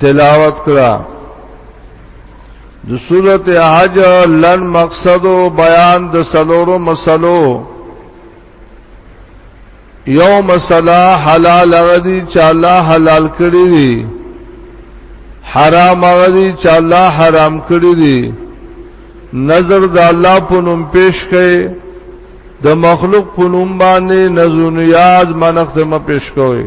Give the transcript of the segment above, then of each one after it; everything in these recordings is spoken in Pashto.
تلاوت کړه د سورته حج لن مقصد او بیان د سلورو مسلو یو مسله حلال غدي چې الله حلال کړی دی حرام غدي چې الله حرام کړی دی نظر د الله په نوم پیش کړي د مخلوق په نوم باندې نذر نیاز منخت ما پیش کوي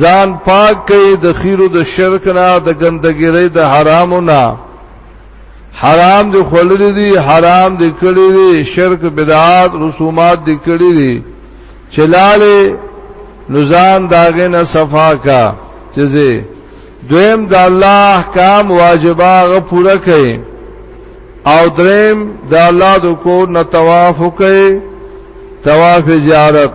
ځان پاک کئ د خیرو د شرک نه د ګندګیرې د حرامو نه حرام دی خلل دی حرام دی کړی دی شرک بدعات رسومات دی کړی دی چلاله نزان داغه نه صفا کا چیزه دویم د الله احکام واجبہ غ پورا کئ او دریم د الله د کو نه طواف کئ طواف زیارت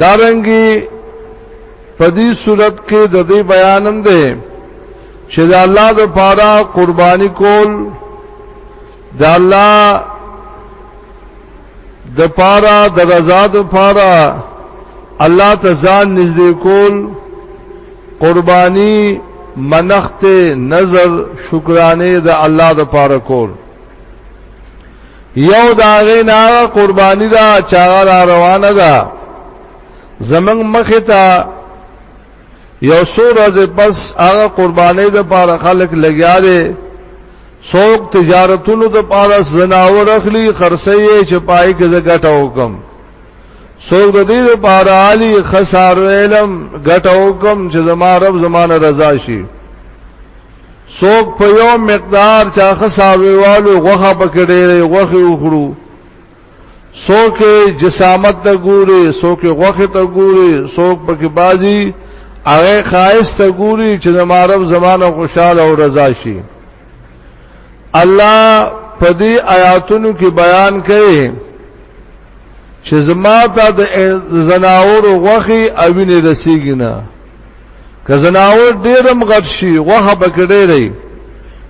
دارنګي په دې صورت کې د دې بیانم ده چې د الله د پاره قرباني کول د الله د پاره د رضا د پاره الله ته ځان نږدې کول قرباني منخت نظر شکرانه د الله د پاره کول یو داغه نه قربانی دا چا را روانه ده زمنګ مخه ته یو سو ورځ پس هغه قربانی د پاره خلک لګیا دي څوک تجارتونو د پاره زناور اخلي خرڅي چې پای کې زګټه حکم څوک د دې لپاره عالی خسار علم ګټه حکم چې زما رب زمانه رضا شي څوک په یو مقدار چا خساویوالو غوخه پکړې غوخه وخړو څوک جسامت ته ګوري څوک غوخه ته ګوري څوک پکې بازي هغه خاص ته ګوري چې د معرب زمانه خوشاله او رضا شي الله په دې آیاتونو کې بیان کړي چې زما ته د زناور غوخي اوینه رسیږي نه که زناور ډیرم غټ شي غوخه بکړې دی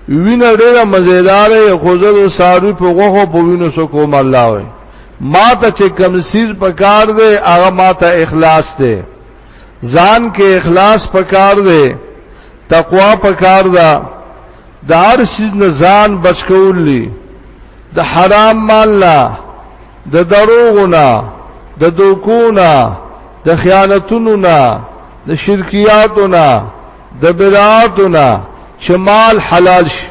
وینه ډیره مزیدارې خو زه د ساري په غوخه په وینو سو کوم الله وي ما ته چې کم سیز پکار دی هغه ما ته اخلاص دی ځان کې اخلاص پکار دی تقوا پکار ده د هر سیز نه ځان بچ کول لی د حرام مال نه د دروغونه د دوکونه د خیانتونو نه د شرکیاتو نه د بدعاتو نه چې مال حلال شي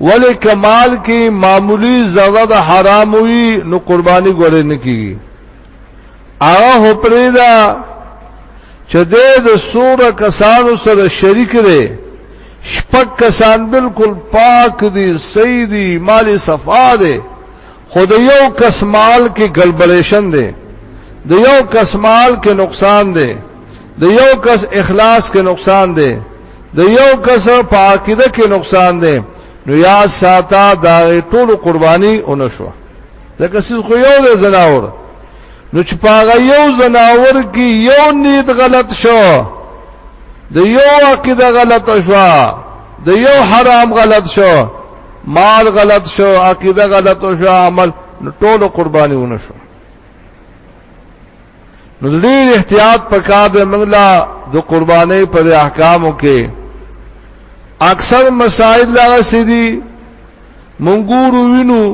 ولې کمال کې معمولی زړه د حرام وي نو قرباني ګورې نه کیږي هغه هپرې دا چې د سور کسانو سره شریک دی شپک کسان بالکل پاک دي صحیح دي مال صفا دي خو د یو کس مال کې ګلبلیشن دی د یو کس مال کې نقصان دی د یو کس اخلاص کې نقصان دی د یو کس په عقیده کې نقصان دی نو یا ساته دا ټول قرباني اونشو ځکه چې خو یو د زناور نو چې پاغه یو زناور کې یو نیت غلط شو د یو عقیده غلط شو د یو حرام غلط شو مال غلط شو عقیده غلط شو عمل ټول قرباني ونه شو نو ډیر احتیاط پکار دی موږ لا د قرباني پر احکامو کې اکثر مسائل لا سړي منګور وینو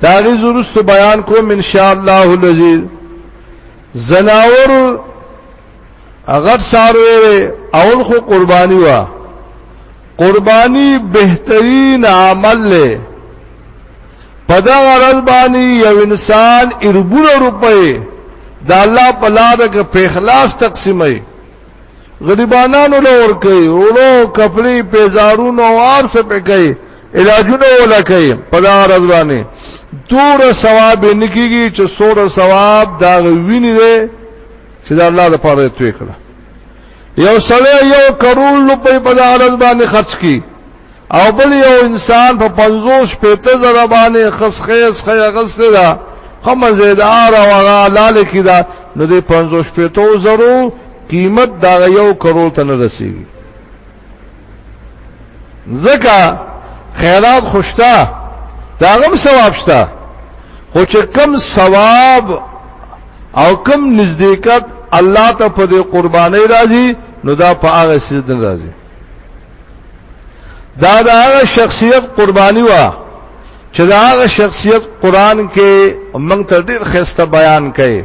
تاغي زرست بیان کوم ان شاء الله العزیز زناور اگر ساروی اول خو قربانی وا قربانی بهترین عمل له پدا غرض باندې یو انسان اربونه روپې د الله په لار کې په اخلاص تقسیمې غریبانانو له ور کوي اورو کپڑے پیزارونو وار څه په کوي علاجونه ولا کوي په دا رضوانه تور ثواب نکیږي چې سور ثواب دا ویني دی چې دا الله د پاره توې کړه یو سړی یو کرول روپۍ په دارز باندې خرج کی او بل یو انسان په 50 پته زره باندې خس خیس خی غسته دا هم زیدار او غلال کی دا نو دې 50 پته زرو قیمت دا یو کرول ته نه رسیږي زکه خیرات خوشتا دا غم ثواب شتا خو چې کم ثواب او کم نزدېکت الله ته په دې قرباني راځي نو دا په هغه سیدن راځي دا دا هغه شخصیت قرباني وا چې دا هغه شخصیت قران کې موږ تر ډیر خسته بیان کړي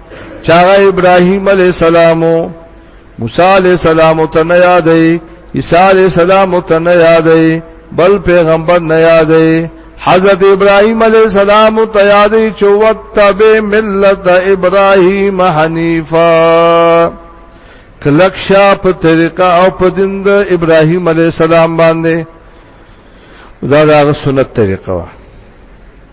چاغه ابراهيم عليه السلام موسی عليه السلام ته نه یادې عيسى عليه السلام ته نه یادې بل پیغمبر نه یادې حضرت ابراهيم عليه السلام ته یادې چې وتب ملت ابراهيم حنيفا کلک شا په طریقه او په دین د ابراهيم عليه السلام باندې دا دا سنت طریقه وه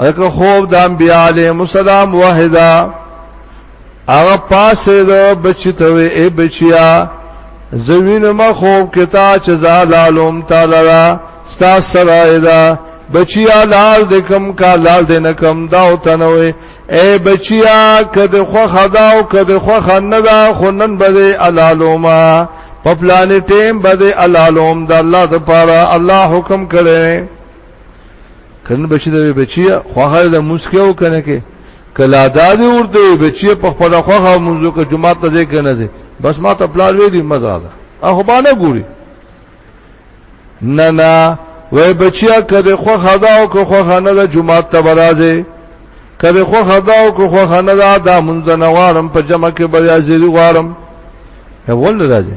هغه خوب د انبیاء علیهم السلام وحدا هغه پاسه د بچی ته ای بچیا زوین ما خوب کتا چې زالالم تعالی را ستا سره دا بچیا لال د کم کا لال د نکم دا او تنوي اے بچیا کده خو خدا او کده خو خندا خنن بده الالوما په پلان ټیم بده الالوم د الله د پاره الله حکم کړي کله بچی د بچی خوخه د مسکیو کنه کې کلا داز ورته بچی په خپل خوخه منځو کې جمعه ته ځای کنه ځي بس ما ته پلار ویلی مزه ده اخو باندې ګوري نه نه وای بچیا کده خوخه دا او که خوخه نه د جمعه ته برازه کده خوخه دا او که خوخه نه دا د منځ نه وارم په جمعه کې بیا زیری وارم اول راځي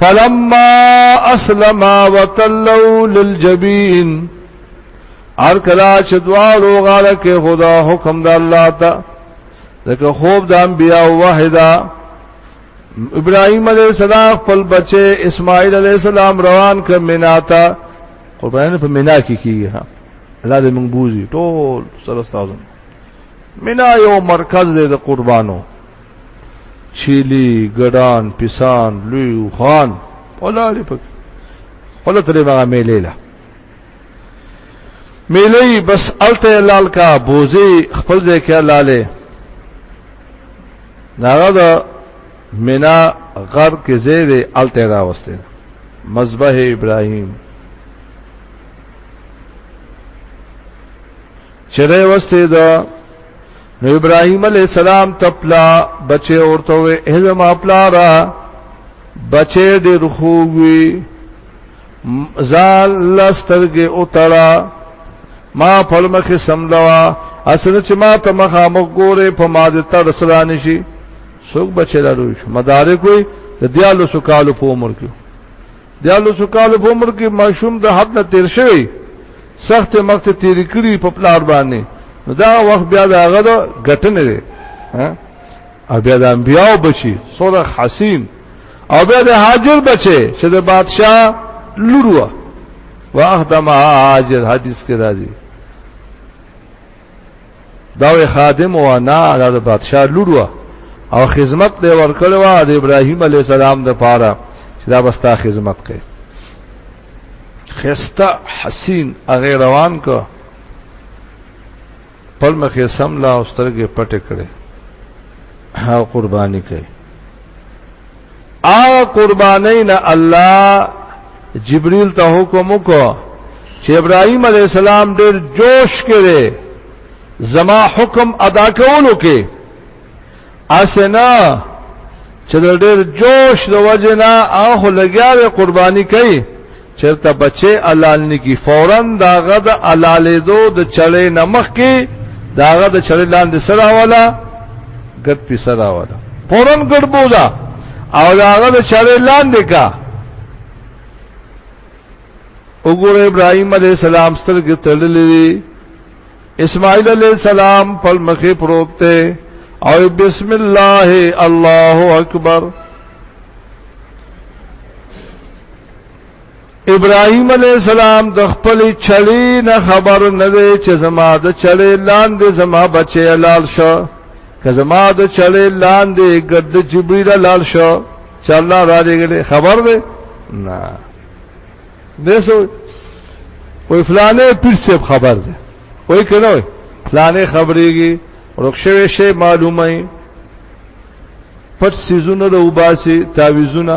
فلما اسلم وتلوا للجبين ار کلا چې دوالو غاله کې خدا حکم د الله ته دغه خوب د انبیا واحده ابراهيم عليه السلام خپل بچي اسماعیل عليه السلام روان ک مینا ته قربان په مینا کې کیږي ها الله دې موږ بوزي ټول سره تاسو مینا یو مرکز دی د قربانو چيلي ګډان پسان لوی وخان ولاري پک خپل ترې ما میلې لا میلې بس الته لال کا بوزي خپل ځای کې لاله ناغه دا مینا غر کې زیر الته راوسته مذبح ابراهيم چې دی وسته دا نو ابراهيم عليه السلام تپلا بچي اورته وي هزم خپل را بچي ډېر خوږي زال لسترګه او تړا ما پړمخه سملوا اسنه چې ما ته مخه مخ ګوره په ما دې تر سره نشي څوک بچی لرو مدارک وي د دیالو سو کالو په عمر کې دیالو سکالو په عمر کې ماشوم د حد نه تیر شوی سخت مخت تیر کړی په پلار باندې دا وخت بیا دا هغه د غټنه دی ها بیا د انبیاو بچي سوره حسین او بیا د هاجر بچي چې د بادشاہ لوروا واخدم هاجر حدیث کې راځي دا وی خادم و نه دا د بادشاہ لور او خدمت دی ورکړو د ابراهیم علی السلام د پاره چې دا بستا خدمت کوي خستا حسین هغه روان کو پر مخې سم لا اوسترګې پټې کړې ها قرباني کوي آ قربانین الله جبريل ته حکم وکړ چې ابراهيم عليه السلام ډېر جوش کړي زما حکم ادا کولو کې اسنه چې ډېر جوش د وجنه اخو لګیاوي قرباني کوي چرته بچي حلال نکی فورا داغه د حلالې دو د چړې نمخ کې داغه د چړې لاندې سره والا ګټ پی سره والا فورا ګټ بوزا او داغه د چړې لاندې کا وګوره ابراهيم عليه السلام سترګې تړلې اسماعیل علیہ السلام پر مخې پروت ته او بسم الله الله اکبر ابراهيم عليه السلام د خپل چلی نه خبر نه دی چې زما د چلی لاندې زما بچي لال شو که زما د چلی لاندې ګرد جبريل لال شو چې الله را دې خبر دی نه دیسو وې فلانه پیر سیب خبر دی وې کنه وې فلانه خبرېږي رخصوي شی معلومه پټ سيزونه د وباسي تعويذونه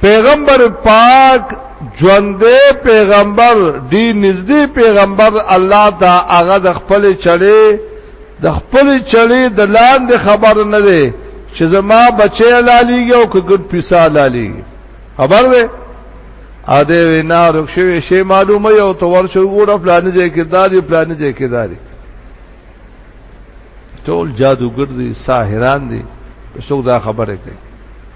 پیغمبر پاک ژوندې پیغمبر دی نږدې پیغمبر الله دا هغه د خپل چړې د خپل چړې د لاندې خبر نه دی چې زما بچی لالیږي او کګد پیسا لالیږي خبر دی ا دې وینا رخصوي شی معلومه یو تو ورشو ګوره پلان دې کې دادی پلان دې کې دادی ټول جادوګر دي ساحران دي څوک دا خبره کوي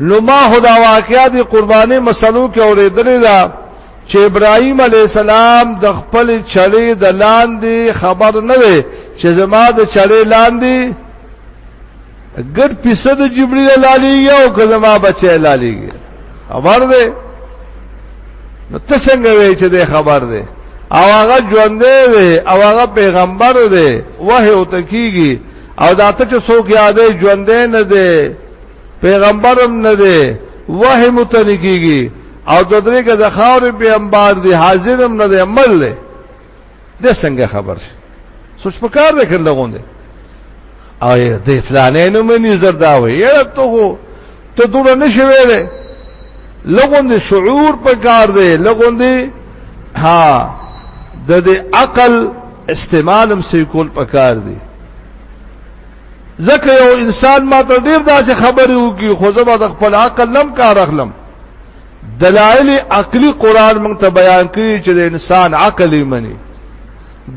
نو ما خدا واقعیا دی قربانی مسلو کې اورېدلې ده چې ابراهيم عليه السلام د خپل چړې د لاندې خبر نه دی چې زما د چړې لاندې ګډ پیسه د جبريل لالي او که زما بچي لالي خبر دی نو ته څنګه وې چې د خبر دی او هغه ژوند دی او هغه پیغمبر دی وه او تکیږي او دا ته چې څوک یادې ژوند نه دی پیغمبرم نه دی وحی متنی کیږي او د درې کې د خاور پیغمبر دی حاضرم نه دی عمل دی د څنګه خبر شي سوچ په کار ده کنده غونډه او د فلانې نو مني زردا وي یره ته هو ته دونه نشوي له لګوند شعور په کار دی لګوند ها د دې عقل استعمالم سې کول په کار دی ځکه یو انسان ما ته ډیر داسې خبرې وکي خو زه به د خپل عقل لم کار اخلم دلایل عقلی قران موږ ته بیان کړي چې د انسان عقل یې مني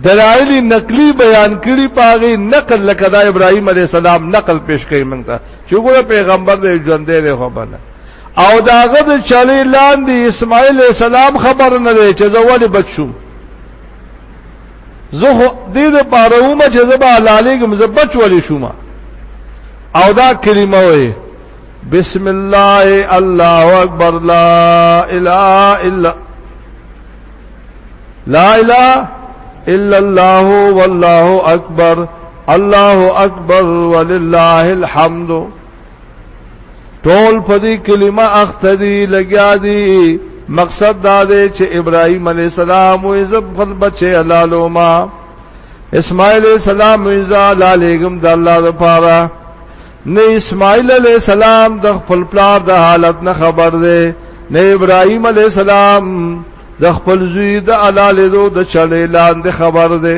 دلایل نقلی بیان کړي پاغي نقل لکه دا ابراهيم عليه السلام نقل پیش کړي موږ ته چې ګوره پیغمبر دې ژوند دې خو بنه او داغه د چلی لاندې اسماعیل السلام خبر نه دی چې زه ولې بچوم زه خو دې د پاره ومه چې زه به حلالېږم زه بچ ولې شوم او دا کلمه وې بسم الله الله اکبر لا اله الا لا اله الا الله والله اکبر الله اکبر ولله الحمد ټول په دې کلمه اخته دي لګیا دي مقصد دا دی چې ابراهيم عليه السلام او عزت خپل بچي حلالو ما اسماعیل عليه السلام عزت حلالېګم د الله لپاره نه اسماعیل علیہ السلام د خپل پلار د حالت نه خبر دی نه ابراهيم عليه السلام د خپل زوی د علالې دو د چلې لاندې خبر دی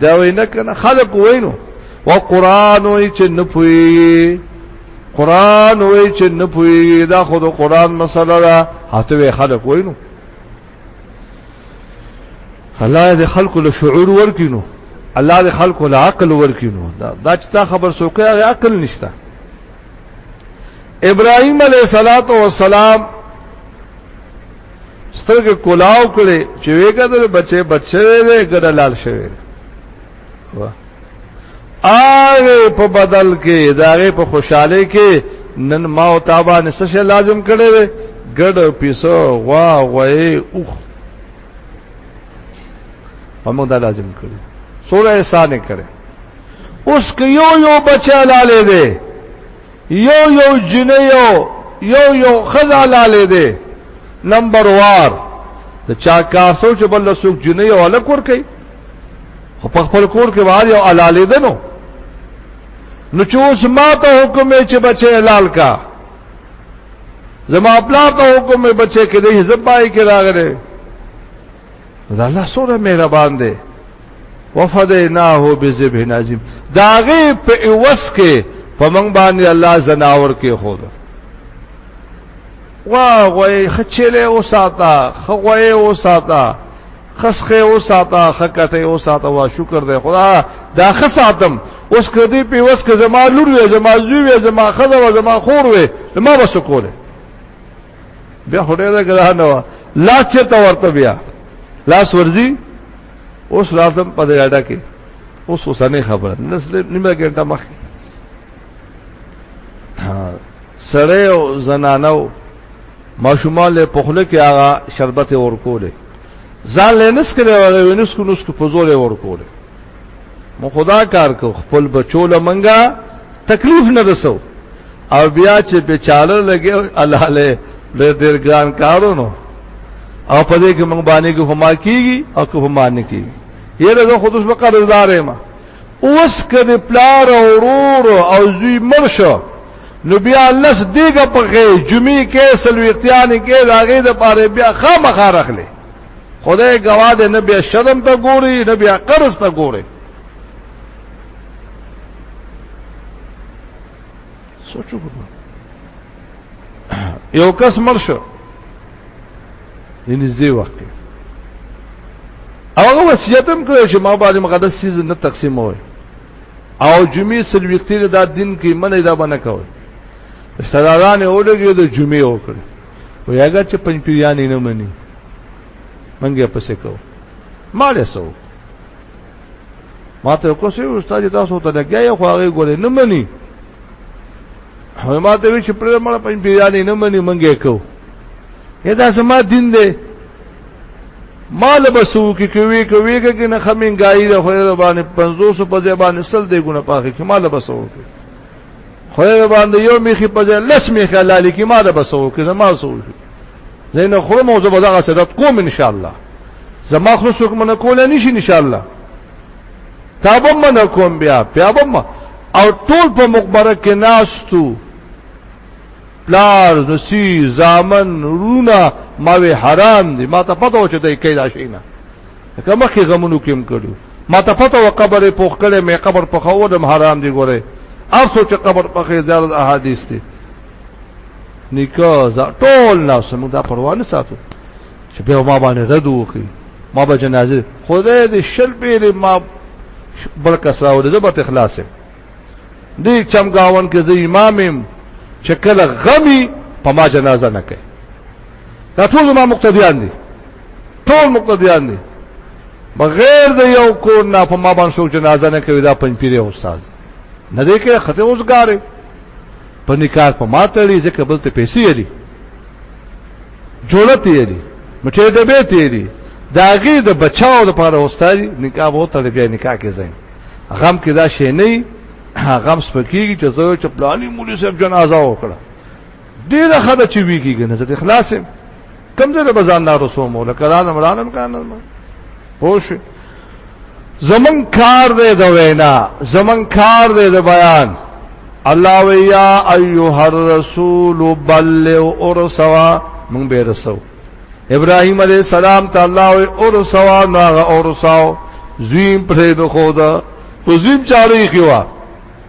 دا وینا کنه خلق وینو و قران وی چې نه پوي قران وی چې نه پوي دا خود قران مسله ده هاته خلق وینو الله دې خلق له شعور ورکینو الله دې خلق له عقل ورکینو دا دا چې تا خبر سوکه عقل نشته ابراهيم عليه الصلاه والسلام سترګې کولاو کړې چې وېګه د بچې بچې دې ګډه لال شوی واه آغه په بدل کې داغه په خوشاله کې نن ما او تابا نسشه لازم کړي وي ګډ پیسو غوا غوي اوخ همو دا لازم کړي سوره احسان کړي اوس کې یو یو بچا لاله دي یو یو جنې یو یو یو خزا لاله دې نمبر وار د چا کاسو چې بل سوق جنې یو الک ور کوي خو په خپل کور کې وار یو الاله ده نو نو چې اوس ما ته حکم یې چې بچي حلال کا زما خپل ته حکم یې بچي کې دې زبای کې راغره دا الله سره مهربان دی وفدیناه بذبح عظیم داغه په اوس کې په من باندې الله زناور کې خود وا غوي خچله او ساته خوي او ساته خسخه او ساته خکته او ساته وا شکر دی خدا دا خساتم اوس کدی په وس کې زما لور وې زما زوی وې زما خزه وې زما خور وې ما وسکوله بیا خو ډېر ګران و لا چرته ورته بیا لاس ورځي اوس لازم په دې اړه کې اوس وسنه خبره نسل نیمه ګنټه مخ سړی او زنانو ماشومان له پخله کې هغه شربت ورکوله ځان له نس کړي ورنس کو نس کو په زور ورکوله مو خدا کار کو خپل بچو لمنګا تکلیف نه رسو او بیا چې په چاله لګي الله له ډېر ډېر ګران کارونو او په دې کې موږ باندې کې هما کیږي او که هما نه کیږي یره زه خود اوس قرضدار یم اوس کده پلار او ورور او زوی مرشه نو بیا لس دیګه په جمعې کې سلوختیان کې لاغې د پاره بیا خامخا رخلې خدای گواه دی نه بیا شرم ته ګوري نه بیا قرض ته ګوري سوچو ګورو یو کس مر شو د نږدې وخت کې هغه وصیت هم کړی چې ما باندې مقدس چیز نه تقسیم وای او جمعې سلويختي د دین کې منې دا بنه کوي سرداران اولګي د جمعې وکړي و یاګه چې پنځ پیریان نه مني منګه پسې کو مال سو ماته کو سه استاد تاسو ته لګیا خو هغه ګوره نه مني ما ته وی چې پر مړ پنځ پیرانی نه مني منګه کو دا سما دین دی مال بسو کې کوي کوي کې نه خمینګای د خو باندې 500 په ځای باندې سل دی ګونه پاخه کې مال بسو کې خو باندې یو میخي په ځای لس میخه لالی کې ما ده بسو کې زما سو زین خرم او زبر دغه سره کوم ان شاء الله زما خو څوک من کول نه شي ان شاء الله تابم من کوم بیا پیابم او ټول په مقبره کې ناستو پلار نسی زامن رونا ماوی حرام دی ما ته پته و چې دای کیدا شي نه که مخکې غمونو کې هم کړو ما ته پته و قبر پوخ کړي مې قبر په خو دم حرام دی ګوره ار سوچ قبر په خې زیارت احادیث دي نکاح ز ټول نه سمو دا پروا نه ساتو چې به ما باندې رد وکي ما به جنازه خدای دې شل به ما بل کسراو دې زبر اخلاص دې چمګاون کې زې امامم چې کله غمي په ما جنازه نه کوي دا ټول ما مقتدیان دي ټول مقتدیان دي بغیر د یو کو نه په ما باندې څوک جنازه نه کوي دا پنځ پیری استاد نه دی کې خته اوسګاره په نکاح په ماتړي ځکه بل ته پیسې یې دي جوړت یې دي مټې د به ته دي دا غي د بچاو د پاره استاد نکاح وو تړي بیا نکاح کې ځین غم کې دا شي نه غم سپکیږي چې زه چې پلاني مولوی صاحب جنازه وکړه ډیر خدای چې وی کیږي نه ته خلاص کم ځای به ځان نه رسوم ولا کله نه مرانم کنه ما پوش زمون کار دې د وینا زمون کار دې د بیان الله ویا ایها الرسول بلغ ورسوا مونږ به رسو ابراهيم عليه السلام ته الله او رسوا ناغه او رساو زویم پرې د خدا په زویم چاري خوا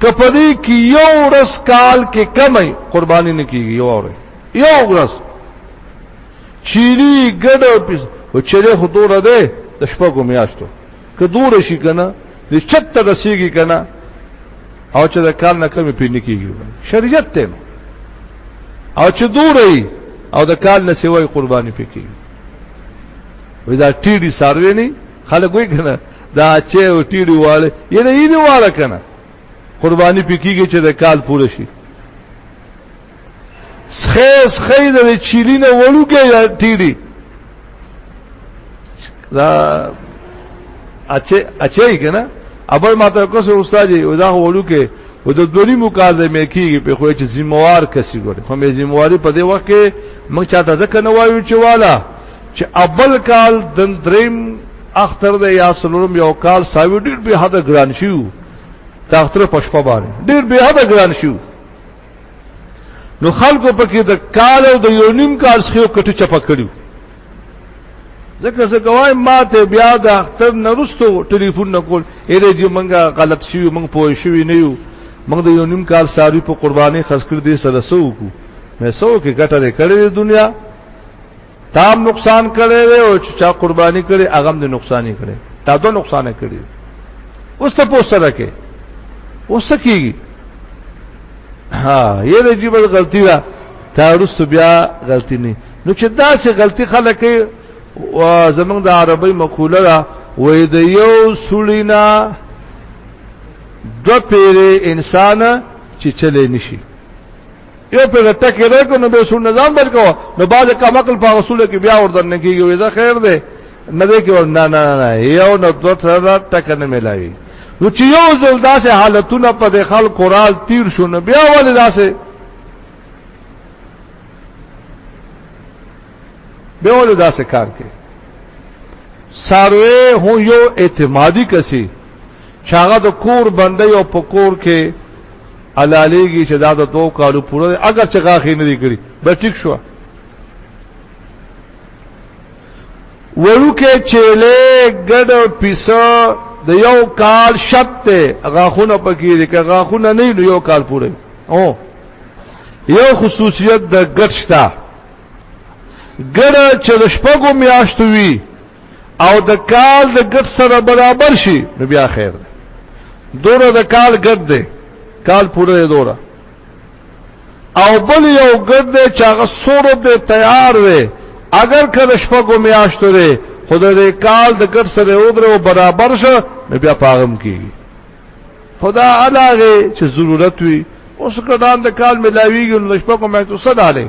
که په دې کې یو ورځ کال کې کمې قرباني نه کیږي یو ورځ یو ورځ چيري ګډ پیس او چيري خو دوره ده د شپږو میاشتو که دوره شي کنه د چته رسیږي کنه او چې د کال نه کمې پې نه کیږي شریعت ته او چې دوره او د کال نه سیوای قرباني پې کیږي وې دا ټیډي ساروي نه خلک وې کنه دا چې او ټیډي واله یې نه یې واله کنه قرباني پکېږي چې د کال پوره شي خیس خید د چیلی نه وړوګه یا ټیډي دا اچي اچي کنه ابل ماته کوسه استاد یو دا وړوګه و د دوری مقاله مې کیږي په خو چې ذمہوار کسي ګوري خو مې ذمہواري په دې وخت کې موږ چاته ځکه نه وایو چې والا چې اول کال دن دریم اختر د یا سلورم یو کال ساوی ډیر به حد ګران شو د اختر پښپا باندې ډیر به حد ګران شو نو خلکو پکې د کال او د یو نیم کال څخه کټه چپا کړیو ځکه زه ګوایم ما ته بیا د اختر نرستو ټلیفون نکول اېره چې مونږه غلط شیو مونږ پوه شوی نه یو مونږ د یو نیم کال ساری په قرباني خرڅ کړ دې سره سو کو مې سو کې ګټه دې کړې دنیا تام نقصان کړي دی او چې چا قرباني کړي هغه هم د نقصان کړي تا دوه نقصان کړي اوس ته پوسره کې اوس کېږي ها یې د جیب غلطی را تارس بیا غلطی نه نو چې دا سه غلطی خلک او زمنګ د عربی مقوله را وې د یو سولینا دو پیر انسان چې چلې نشي یو په ټکه راکو نو به سو نظام بلکو نو باز کم عقل په رسول کې بیا وردن نه کیږي وځه خیر دی نه دی کې نه نه نه یو نو دوه تر ټکه نه ملایي نو چې یو ځل داسې حالتونه په د خلکو راز تیر شو نو بیا ولې داسې بیا ولې داسې کار کوي ساروی هو یو اعتمادي کسي چاغه د کور بندې او پکور کې علالیږي چې دا د دوه کالو پوره اگر چې غاخې نه لري به ټیک شو ورکه چيله ګډ پیسه د یو کال شرط ته غاخونه پکې دي که غاخونه نه نو یو کال پوره او یو خصوصیت د ګډ شته ګډ چې د شپږو میاشتو وي او د کال د ګټ سره برابر شي نو بیا خیر دی دوره د کال ګټ دی کال پوره دی دوره او بل یو ګټ دی چې هغه سور به تیار وي اگر کله شپږو میاشتو دی خود دې کال د ګټ سره او درو برابر شو نو بیا پاغم کیږي خدا علاوه چې ضرورت وي اوس کډان د کال ملاویږي نو شپږو میاشتو صدا لري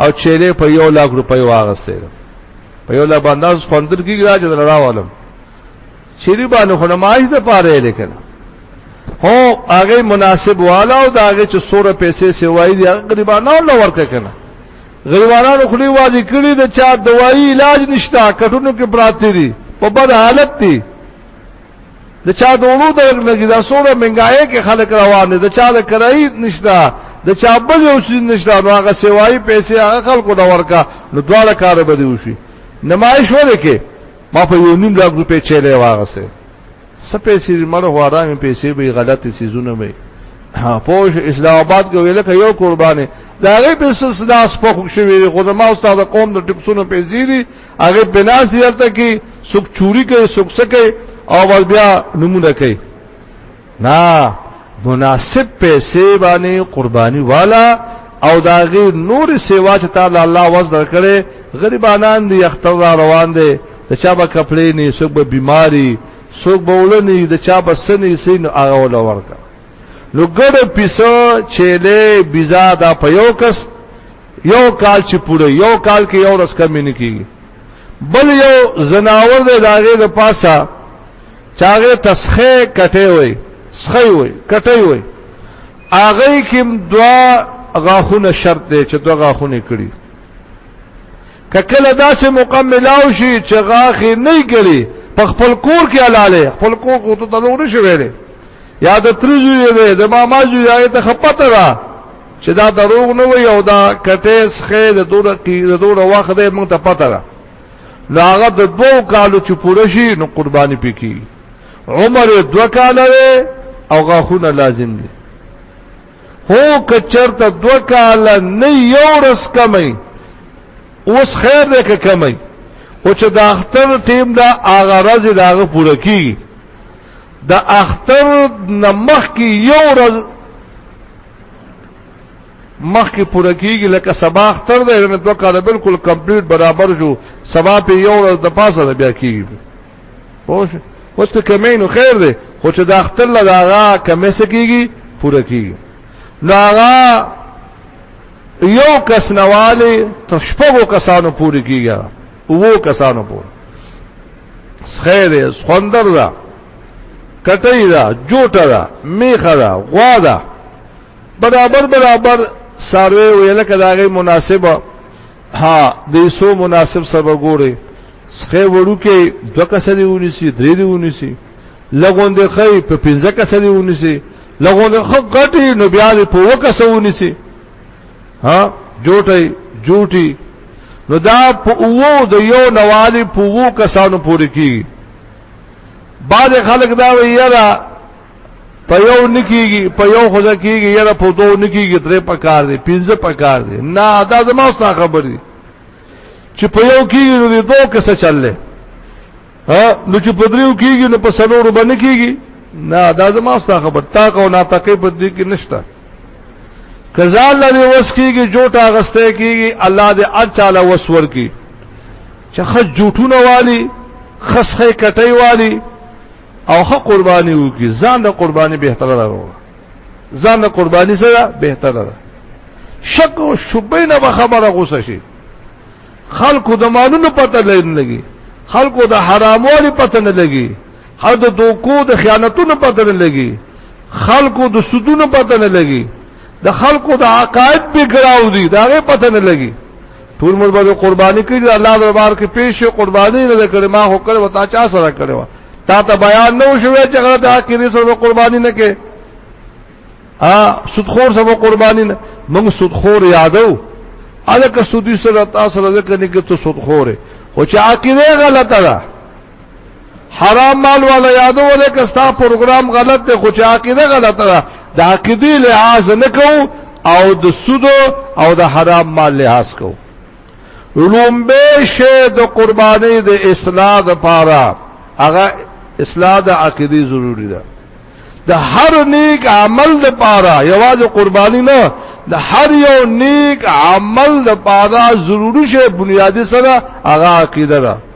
او چیلې په یو لاک روپۍ واغسته په یو لاک باندې خوندر کیږي راځي دراوالم چیرې باندې خو نمایش د پاره لیکل هو هغه مناسب والا او دا هغه چې سوره پیسې سیوای دي غریبانو له ورکه کنه غریبانو خلی واځي کړی د چا دوايي علاج نشتا کټونو کې پراته دي په بد حالت دي د چا د ورو د لګي دا سوره منګای کې خلک روان دي د چا د کرای نشته د چا بل یو څه نشته نو هغه سیوای پیسې هغه خلکو دا ورکا نو دواړه کار به دی وشي نمایش ورکه ما په یو نیم لک روپې چیلې واغسه سپې سي مړ هو آرام پیسې به غلطي سيزونه وي پوش اسلام آباد کې ویل کې یو قرباني دا غي په سلسله سپخ شوی خدما استاد قوم د ټکسونو پیسې دي هغه بناس دی دلته کې سوک چوری کوي سوک سکه او بس بیا نمونه کوي نه مناسب پیسې باندې قرباني والا او دا غیر نور سیوا چې تعالی الله وز درکړي غریبانان دي اختر را روان دي د چا به کپلې نه سوک به بیماری سوک به ولني د چا به سنې سین هغه ول ورکړه نو ګړو پیسو چيله بيزا دا په یو کس یو کال چې پوره یو کال کې یو ورځ کمی نه کیږي بل یو زناور د داغه د پاسا چاغه تسخه کټه وي سخه وي کټه وي اغه کېم دوا غاخونه شرط دی چې دوا غاخونه کړی ککله داسې مکملاو شي چې غاخې نه کړي په خپل کور کې حلاله خپل کور کو ته تلو نشي ویلې یا د ترزو یې ده د ماما جو یې ته خپته ده چې دا دروغ نه وي او دا کټیس خې د دوره کې د دوره وخت دې موږ ته پته ده نو هغه د دوو کالو چې پوره شي نو قرباني پکې عمر دوه کاله او غاخونه لازم دي هو کچرته دوه کاله نه یو رس کمي اوس خیر دې کې کمي او چې د اختر ټیم دا هغه راز دا هغه پوره کیږي د اختر نمخ کې یو ورځ مخکې پوره کیږي لکه سبا اختر دی نو دوه کاله بالکل کمپلیټ برابر شو سبا په یو ورځ د پاسه بیا کیږي پوه شو اوس ته کمینو خیر دی خو چې د اختر له هغه کمې سکیږي پوره کیږي نو هغه یو کس نواله تر شپږو کسانو پوره کیږي وو کسانو پوره خیر خوندر ده کټی دا جوټه دا میخه دا غوا دا برابر برابر ساروی ویل کداغه مناسبه ها دې سو مناسب سبا ګوره سخه وړو کې دوه کسه دی ونیسی درې دی ونیسی لګون دی خې په پنځه کسه دی ونیسی لګون دی خو غټي نو بیا دی په وکسه ونیسی ها جوټي جوټي نو دا په وو د یو نوالی په وو کسانو پورې کیږي بعض خلک دا وی یرا په یو نکیږي په یو خدا کیږي یرا په دوه نکیږي درې پکار دي پنځه پکار دي نه دا زما څه خبر دي چې په یو کیږي نو دوه کسه چللې ها نو چې په دریو کیږي نو په سلور باندې کیږي نه دا زما څه خبر تا کو نه تکي په دې کې نشته کزال لري وس کیږي جوټه غسته کیږي الله دې اچاله وسور کیږي چې خج جوټونه والی خسخه کټي والی او خه قرباني وکي ځان د قرباني به تر راوړ ځان د قرباني سره به تر راوړ شک او شبې نه خبره غوسه شي خلکو د مالونو پته لین لګي خلکو د حراموالي پته نه لګي هر د دوکو د خیانتونو پته نه لګي خلکو د سودونو پته نه لګي د خلکو د عقاید به ګراو دي دا غي پته نه لګي ټول مر به قرباني کړي الله دربار کې پیش قرباني نه کړي ما هو کړي وتا چا سره کړي وا تا ته بیان نو شوې چې غلط عقیده سره قرباني نه کې ا سودخور سره قرباني نه موږ سودخور یادو الکه سودی سره تاسو سره ځکه نه کې ته سودخور خو چې عقیده غلطه ده حرام مال ولا یادو ولې کستا پروګرام غلط دی خو چې عقیده غلطه ده د عقیدې لحاظ نه کوو او د سود او د حرام مال لحاظ کوو علوم به شه د قرباني د اصلاح لپاره هغه اصلاح د عقیده ضروری ده د هر نیک عمل لپاره یوازې قرباني نه د هر یو نیک عمل لپاره ضروری شه بنیادی سره هغه عقیده ده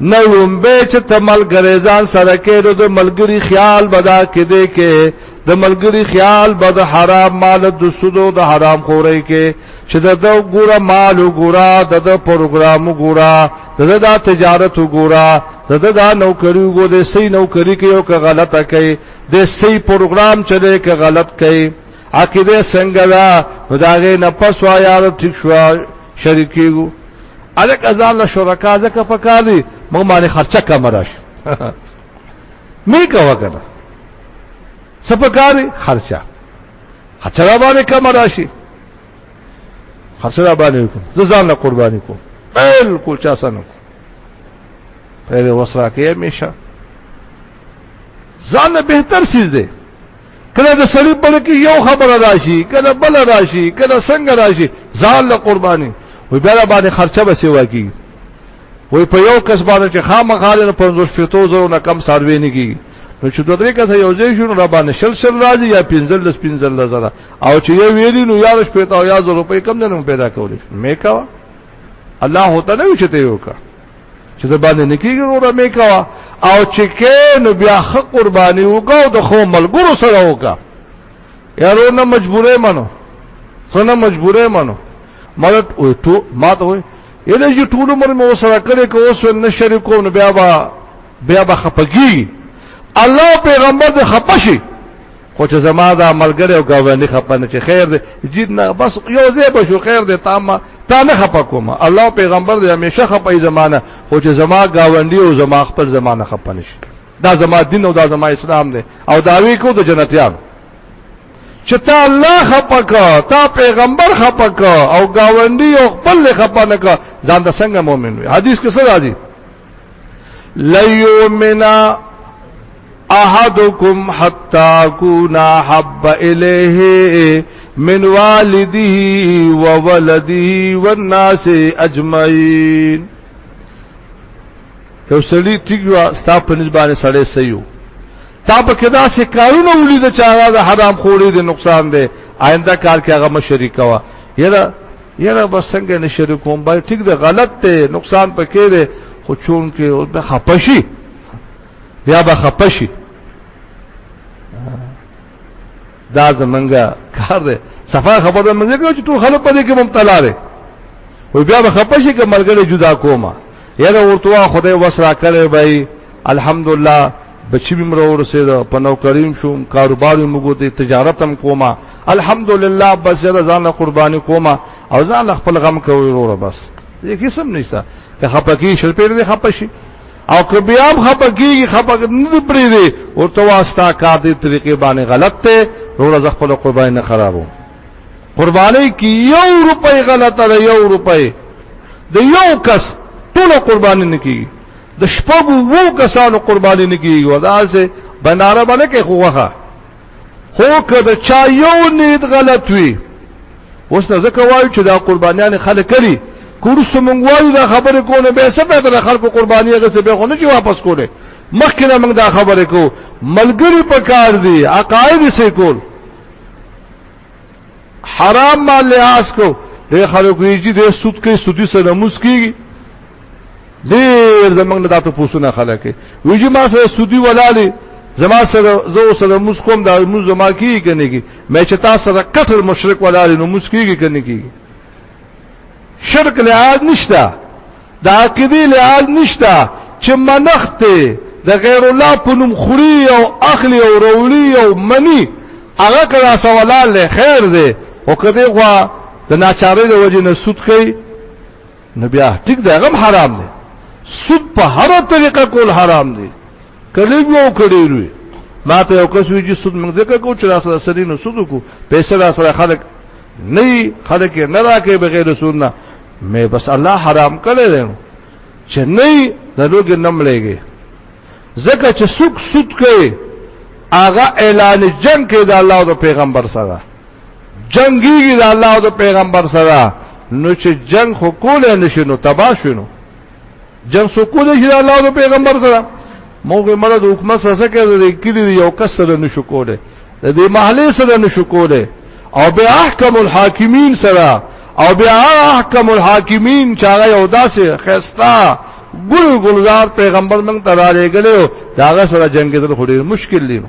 نو لومبه چې ته ملګری ځان سره کې نو د ملګری خیال بدا کې دې کې د ملګری خیال بد حرام مال د سودو د حرام خورې کې چې د دو ګوره مال ګوره د د پروګرام ګوره د د تجارت ګوره د د نوکری ګو د سې نوکری کې یو که غلطه کوي د سې پروګرام چلے که غلط کوي عقیده څنګه دا خدای نه پس وایا ټیک شو شریکیږي الک ازان له شرکا زکه پکاري موږ باندې خرچه کم راش مې کا وکړه سپکاري خرچه خرچه را باندې کم راشي خرچه را باندې کوم زه ځان له قرباني کوم بالکل چا سره کوم په دې وسره کې همیشه ځان بهتر سیز دی کله د سړی په لکه یو خبر راشي کله بل راشي کله څنګه راشي ځان له قرباني وي بیا باندې خرچه به سیوا کی وي په یو کس باندې چې خامخاله 500 فیتو زرو نه کم سروي نه کی نو چې دوه درې کسه یو ځای شون را باندې شل شل راځي یا پنځل لس پنځل لزر او چې یو ویلی نو یار شپې تا یا زر روپۍ کم نه پیدا کولې مې کا الله هوته نه وچته یو کا چې د باندې نکیږي وروره مې کوا او چې کې نو بیا خ قرباني وکاو د خو ملګرو سره وکا یارو نه مجبورې منو څنګه مجبورې منو مدد وې ټو ما ته وې یله چې ټول عمر مې وسره کړې کو اوس نه شریکو نو بیا با بیا به خپګي الله پیغمبر د خپشي خو چې زما دا ملګری او گاونډي خپه نه چې خیر دی جید نه بس یو ځای به شو خیر دی تامه تا نه خپه کوم الله پیغمبر دی همیشه خپه زمانہ خو چې زما گاونډي او زما خپل زمانہ خپه نشي دا زما دین او دا زما اسلام دی او داوی کو د دا جنتیانو چې تا الله خپه کا تا پیغمبر خپه کا او گاونډي او خپل خپه نه کا ځان د څنګه مؤمن وي حدیث کې څه راځي ليؤمنا احدكم حتى اكون حب اليه من والده وولده والناس اجمعين یو سړی ټیک یو ستا په نسبانه سړی سيو تا په کدا سه کارونه ولید چې هغه حرام خوري د نقصان دی آینده کار کې هغه مشرک وا یره یره بس څنګه نشر کوم بای ټیک ده غلط ته نقصان پکې ده خو چون کې او به خپشي بیا به خپشي دا زمنګا کار ده صفه خبره مونږ کوي چې ټول خلک په دې کې مبتلا دي وي بیا به خپشي کې ملګری جدا کوما یره ورته خدای وسرا کړي بای الحمدلله بچی بیم را ورسید په نوکریم شوم کاروبار مې وګورته تجارت هم کومه الحمدلله بس زه ځان قرباني کومه او ځان خپل غم کوي وروره بس دې قسم نشته که خپکی شرپیر دې خپشي او که بیا هم خپکیږي خپک نه پری دی او تو واسطه کار دې طریقې باندې غلط ته وروره زه خپل قرباني نه خرابو قرباني کې یو روپۍ غلطه ده یو روپۍ د یو کس ټول قرباني نه کیږي د شپږو وو کسانو قرباني نه کیږي وداسه بناره باندې کې خوخه خو که د چا یو نیت غلط وي اوس نه ځکه وایو چې دا قربانیان خلک کړي کورس مونږ وایو دا خبره کوونه به څه به د خلکو قرباني هغه څه به خو نه چې واپس کوله مخکې نه مونږ دا خبره کو ملګری په کار دي عقاید سې کول حرام ما لحاظ کو دې خلکو یې چې دې سود کوي سودی سره موس کیږي ډېر زمنګ نه تاسو پوښتنه خلک ویږي ما سره سودی ولاله زما سره زو سره موس کوم دا موس زما کیږي کنه کی مې چې تاسو سره کټر مشرک ولاله نو موس کیږي کنه کیږي شرک لحاظ نشته د عقیدی لحاظ نشته چې منخته د غیر الله په نوم خوري او اخلي او وروړي او منی هغه کړه سواله له خیر دی او کدی غوا د ناچارۍ د وجې نه سود کوي نو بیا ټیک دا غم حرام دی سود په هر طریقه کول حرام دی کلیګ وو کړی روي ما ته یو کس وی چې سود موږ ځکه کو چې راسره سړي نو سود کو پیسې راسره خلک نه خلک نه راکې بغیر سود نه مې بس الله حرام کړی دی چې نه د لوګ نم لګي ځکه چې سوک سود کوي هغه اعلان جنگ کوي د الله او پیغمبر سره جنگيږي د الله او پیغمبر سره نو چې جنگ خو کول نه شنو تبا شنو جنگ سو کو دي چې الله او پیغمبر سره موږ مړه د حکومت سره څه کوي کړي یو کس سره نشو کوله د دې محله سره نشو کوله او به احکم الحاکمین سره او بیا احکم الحاکمین چې هغه یو داسې خستا ګل ګلزار پیغمبر موږ ته را لېګلو دا هغه سره جنگ کېدل خو ډېر مشکل دی نو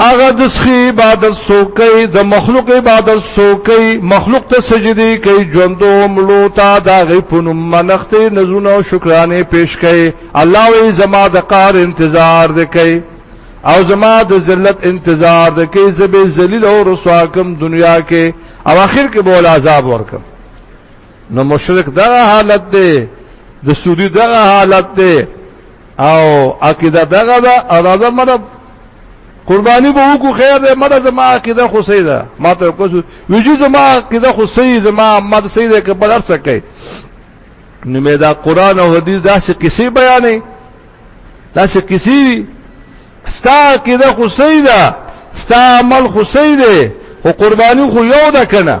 هغه د سخی عبادت سوکي د مخلوق عبادت سوکي مخلوق ته سجدي کوي ژوندو مړو ته دا غي پونم منخته نزونه او شکرانه پیش کوي الله وي زما د قار انتظار دی کوي او زما د ذلت انتظار دی کوي زبې ذلیل او رسوا کوم دنیا کې او اخر کې بول عذاب ورکم نو مشرک دغه حالت دی د سودی دغه حالت دی او عقیده دغه دا اراده مړه قربانی به وکړو خیر دی مړه زما عقیده خو صحیح ده ما ته کوس ویجو زما عقیده خو صحیح زما امر صحیح ده که بلر سکے نو مې دا قران او حدیث داسې کیسې بیانې داسې کیسې ستا عقیده خو صحیح ده ستا عمل خو صحیح ده خو قربانی خو یو ده کنه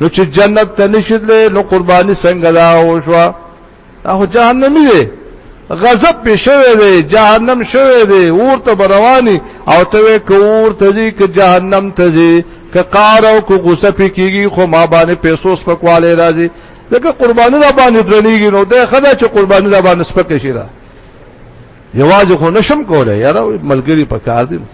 نو چې جنت ته نشدلې نو قرباني څنګه دا وشوه هغه جهنم دی غضب په شوه دی جهنم شوه دی ورته برواني او ته کور ته دی ک جهنم ته دی ک قار او کو غصه پی کیږي خو ما باندې پیسو سپکواله راځي لکه قرباني را باندې درنیږي نو ده خدا چې قرباني را باندې سپکه شي را یوازې خو نشم کولای یاره ملګری په کار دی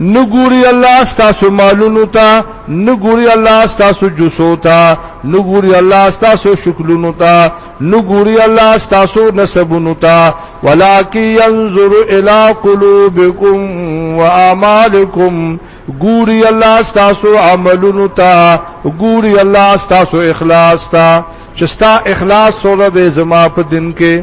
نګوري الله ستاسو مالونو ته نګوري الله ستاسو جسو ته نګوري الله ستاسو شکلونو ته نګوري الله ستاسو نسبونو ته ولکن ينظر الى قلوبكم واعمالكم ګوري الله ستاسو عملونو ته ګوري الله ستاسو اخلاص ته چې ستا اخلاص سره د زما په دین کې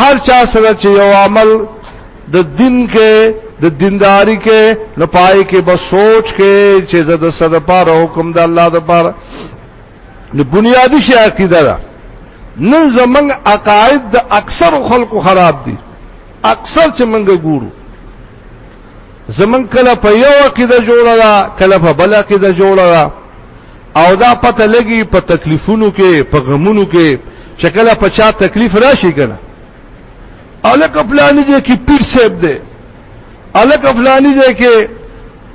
هر چا سره چې یو عمل د دین کې د دینداری کې نو پای کې به سوچ کې چې د سر پاره حکم د الله د پاره د بنیادی شی عقیده ده نن زمنګ عقاید د اکثر خلکو خراب دي اکثر چې موږ ګورو زمنګ کله په یو عقیده جوړه ده کله په بل عقیده جوړه ده او دا پته لګي په تکلیفونو کې په غمونو کې شکل په چا تکلیف راشي کنه الک افلانی دې کې پیر صاحب دې الک افلانی دې کې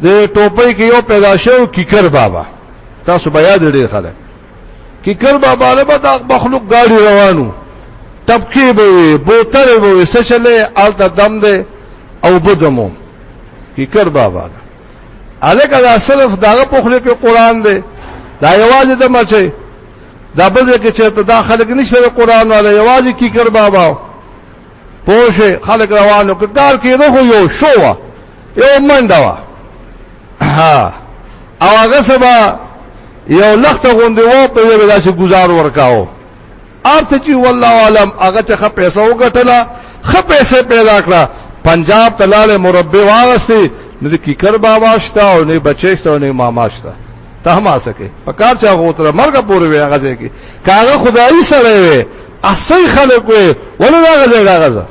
د ټوپۍ کې یو پیدا شو کیکر بابا تاسو بیا دې خلک کیکر بابا له بعد مخلوق گاډي روانو ټپکی به بوتل به سچلې آلته دم دې او بدمو کیکر بابا الکه دا صرف داغه په خله کې قران دی دا یوازې د مچي دا بده کې چې ته دا خلک نشته قران ولا یوازې کی کر بابا پوشه خلک روانو کې کار کې نو یو شو یو منډه وا ها او هغه سبا یو لخت غوندې و په یوه داسې گزار ورکاو ارته چې والله عالم هغه چې خه پیسې وګټله خه پیسې پیدا کړه پنجاب ته لاله مربع واغستې نه د کیکر بابا شته او نه بچی شته او نه ماما شته ته هم اسکه په کار چا غوتره مرګ پورې وی هغه ځای کې کاغه خدایي سره وی اصل خلک وی ولې هغه ځای راغزه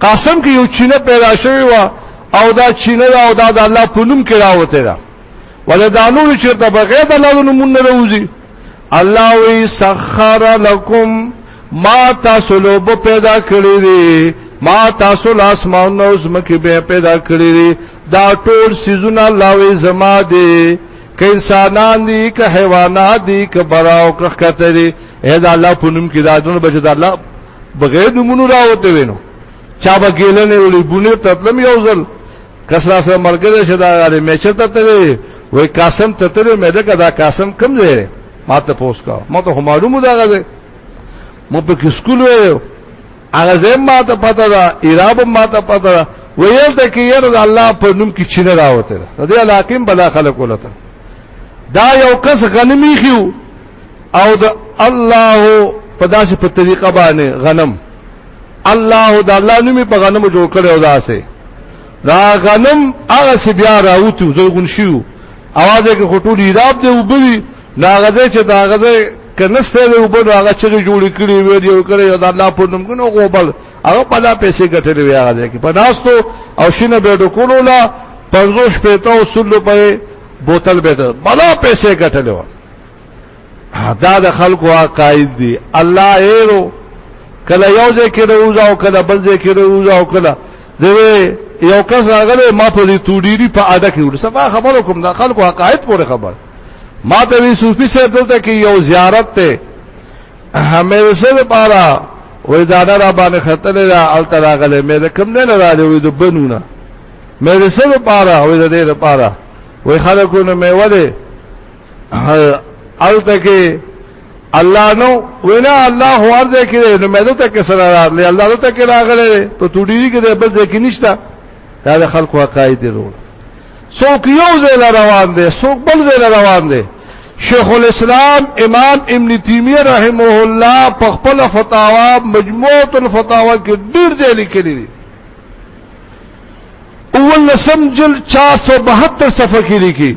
قاسم کې یو چینه پیدا شوی و او دا چینه دا او دا د الله په نوم کې راوته دا ولې دا نور چې ته بغیر د الله نوم نه راوځي الله وی سخر لکم ما تاسو لوب پیدا کړی دی ما تاسو لاس ما نو زمکه به پیدا کړی دی دا ټول سيزونه الله وی زما دی که انسانان دي که حیوانات دي که براو که خطر دي اې دا الله په نوم کې دا دونه بچ دا الله بغیر نمونه راوته وینو چا به ګیلنې ولې بونه تطلم یو ځل کس را سره ملګری شه دا غالي مې چرته تلې وې قاسم ته تلې مې دغه دا قاسم کم دی ما ته پوس کا ما ته معلومه دا غزه مو په کې سکول وې هغه زم ما ته پته دا ایراب ما ته پته دا ویل ته کې یره د الله په نوم کې چینه راوته دا دې علاقې بلا خلک ولته دا یو کس غنمی خو او د الله په داسې په طریقه باندې غنم الله د الله نومي په غنمو جوړ کړي او داسې دا غنم هغه سی بیا راوتو زرغون شیو اواز کې خټو دی راب دی وبوي دا غزه چې دا غزه کنسته دی وبو هغه چې جوړ کړي وی دی کړي دا الله په نوم کنو غوبل هغه په لا پیسې ګټلې وی هغه کې په ناستو او شینه به ډکولو لا 50 پېته او سلو په بوتل به بلا پیسې ګټلې و دا د خلکو عقاید دي الله ایرو کله یو ځای کې روزا او کله بل ځای کې روزا او کله دوی یو کس راغله ما په دې توډيري په اډه کې ور سبا خبرو کوم د خلکو عقاید پورې خبر ما ته وی صوفي سره دلته کې یو زیارت ته همې سره پاره وې دا نه را باندې خطر را ال تراغله مې د کم نه را لوي د بنونه مې سره پاره وې د دې لپاره وې خلکو نه مې وله الته کې الله نو وینا الله هو دې کې نو مې ته کې سره راغلی الله ته کې راغلی په توډيري کې دې بس دې کې نشتا دا د خلکو حقایق دي ورو څوک یو ځای روان دي څوک بل ځای روان دي شیخ الاسلام امام ابن تیمیه رحمه الله په خپل فتاوا مجموعه الفتاوا کې ډیر ځای لیکلي دي اول لسم جل 472 صفحه کې لیکي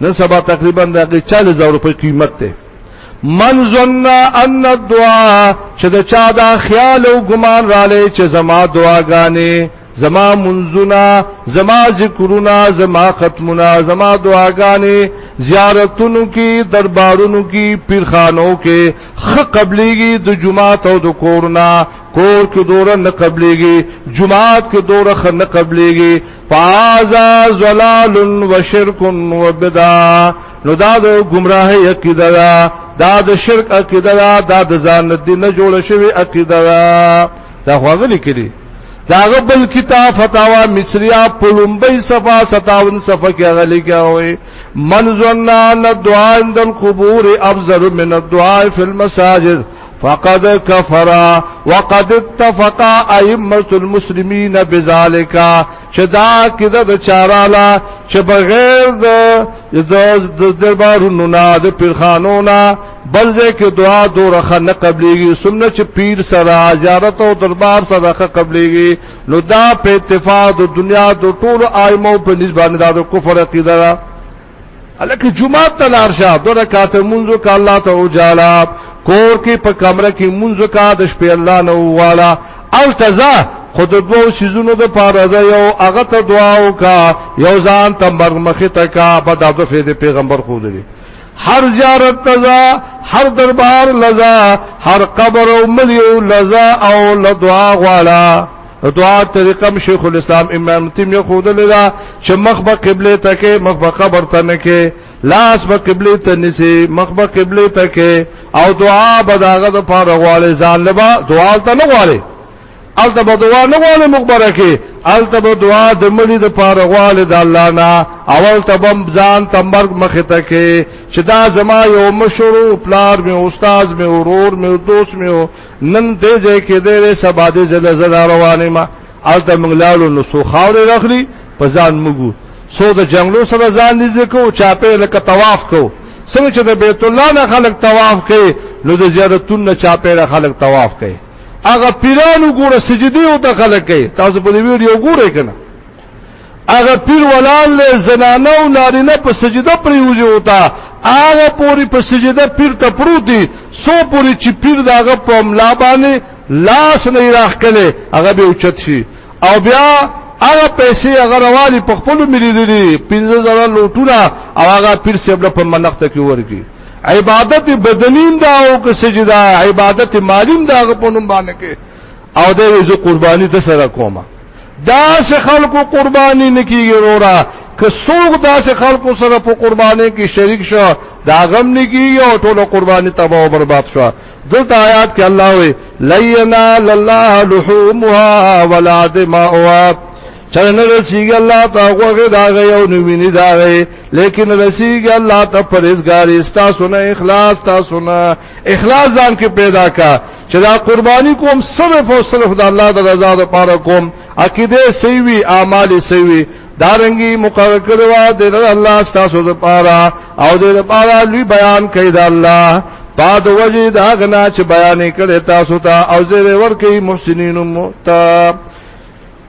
نن سبا تقریبا د 40000 روپۍ قیمت ته من ظن ان الدعاء چې دا چا دا خیال او ګمان را لې چې زما دعاګانې زما منزنا زما ذکرنا زما ختمنا زما دعاګانې زیارتونو کې دربارونو کې پیرخانو کې خ قبليږي د جمعات او د کورنا کور کې دوره نه قبليږي جمعات کې دوره خ نه قبليږي فازا زلال و شرک و بدا نو دا د گمراهی عقیده دا دا د شرک عقیده دا دا د ځان د نه جوړ شوی عقیده دا دا هغه لیکلی دا غبل کتاب فتاوا مصریه پلمبی صفه 57 صفه کې هغه لیکوي من ظننا ان الدعاء عند القبور افضل من الدعاء في المساجد فقد كفر وقد اتفق ائمه المسلمين بذلك چدا کده د چارالا چې بغیر د د دربارونو نه د پیرخانو نه بل ځکه دعا دورخه نه قبليږي سمنه چې پیر سره زیارت او دربار سره قبليږي نو دا په اتفاق د دنیا د ټولو ائمه په نسبت د کفر عقیده الکه جمعه ته لار شه دوه رکعات منځو کا الله ته او جالا کور کې په کمره کې منځو کا د شپې الله نه والا او تزا خود دوو سيزونو د پاره ده یو هغه ته دعا وکا یو ځان ته مرګ مخه تکا په دغه فید پیغمبر خو دی هر زیارت تزا هر دربار لزا هر قبر او مليو لزا او لدعا غواړه دعا طریقه م شیخ الاسلام امام تیمیه خود لیدا چې مخ به قبله ته کې مخ به قبر ته نه کې لاس به قبله ته نسی مخ به قبله ته کې او دعا به داغه د پاره غواړي ځان لبا دعا ته نه غواړي الته به دعا نه غواړي مخبره کې الته به دعا د مړي د پاره غواړي د الله نه اول ته بم ځان تمبر مخ ته کې چې دا زما یو مشرو پلار می استاد می ورور می دوست می نن دې ځای کې دې سبا دې زله زله روانې ما الته منګلالو نو سو خاورې راخلی په ځان مګو سو د جنگلو سره ځان نږدې کو چاپه لکه طواف کو څنګه چې د بیت الله نه خلک طواف کوي نو د زیارتون نه چاپه را خلک طواف کوي هغه پیرانو ګوره سجدي او ته خلک کوي تاسو په دې ویډیو ګوره کنه هغه پیر ولال له زنانه او نارینه په سجده پریوځي وتا هغه پوری په سجده پیر ته پروتي سو پوری چې پیر داغه په ملا باندې لاس نه راخ کله هغه به اوچت شي او بیا هغه پیسې هغه روالي په خپل ملي دي 15000 لوټونه او هغه پیر سیبله په منښت کې ورګي عبادت بدنیم دا او که سجدا عبادت مالیم دا په نوم باندې کې او دا وی زه قرباني د سره کومه دا سه خلکو قرباني نکیږي وروړه که څوک دا سه خلکو سره په قرباني کې شریک شو دا غم نکیږي او ټول قرباني تباہ او برباد شو دلته آیات کې الله وی لینا لله لحومها ولا دماؤها چرنه رسیږي الله ته هغه دا غي او نویني دا غي لیکن رسیږي الله ته پرېزګاری ستا سونه اخلاص تا سونه اخلاص ځان کې پیدا کا چې دا قرباني کوم صرف او صرف د الله د رضا لپاره کوم عقیده صحیح وي اعمال صحیح وي دارنګي مقرر کړو د الله ستاسو لپاره او د لپاره لوی بیان کوي د الله بعد وجه دا غنا چې بیان کړي تاسو ته او زیر ور کوي محسنین مو ته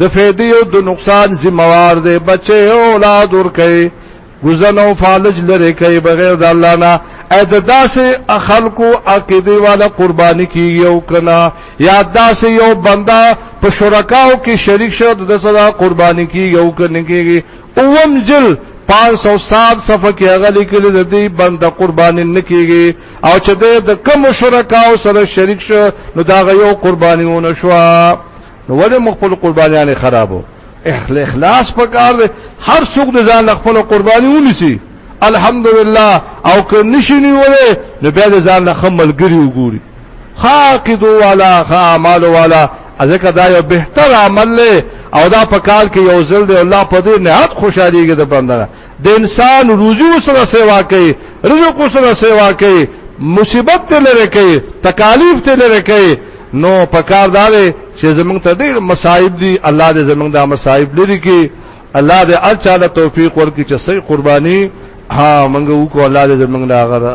د فیدی او د نقصان ذمہوار دی بچي او اولاد ور کوي گزن او فالج لره کوي بغیر د الله نه اې د داسې خلکو عقیده والا قرباني کیږي او کنا یا داسې یو بندا په شرکاو کې شریک شو د صدا قرباني کیږي او کنه کیږي اوم جل 507 صفحه کې هغه لیکل د دې بند قرباني نه کیږي او چې د کم شرکاو سره شریک شو نو دا غيو قربانيونه شو نو ولې موږ خپل قربانيان خرابو اخلاص پکار دی هر څوک د ځان خپل قرباني ونیسي الحمدلله او که نشینی وله نو بیا د ځان له خمل ګری وګوري خاقد والا خامل والا ازکه دا یو بهتر عمل له او دا په کال کې یو ځل دی الله په دې نهایت خوشاليږي د بنده د انسان روزي وسره سیوا کوي رزق وسره سیوا کوي مصیبت ته لره کوي تکالیف ته لره کوي نو پکار دار چې زمونږ ته ډېر مصايب دي الله دې زمونږ دا مصايب لري کې الله دې اچاله توفیق ورکړي چې صحیح قرباني ها منګو کو الله دې زمونږ لا غره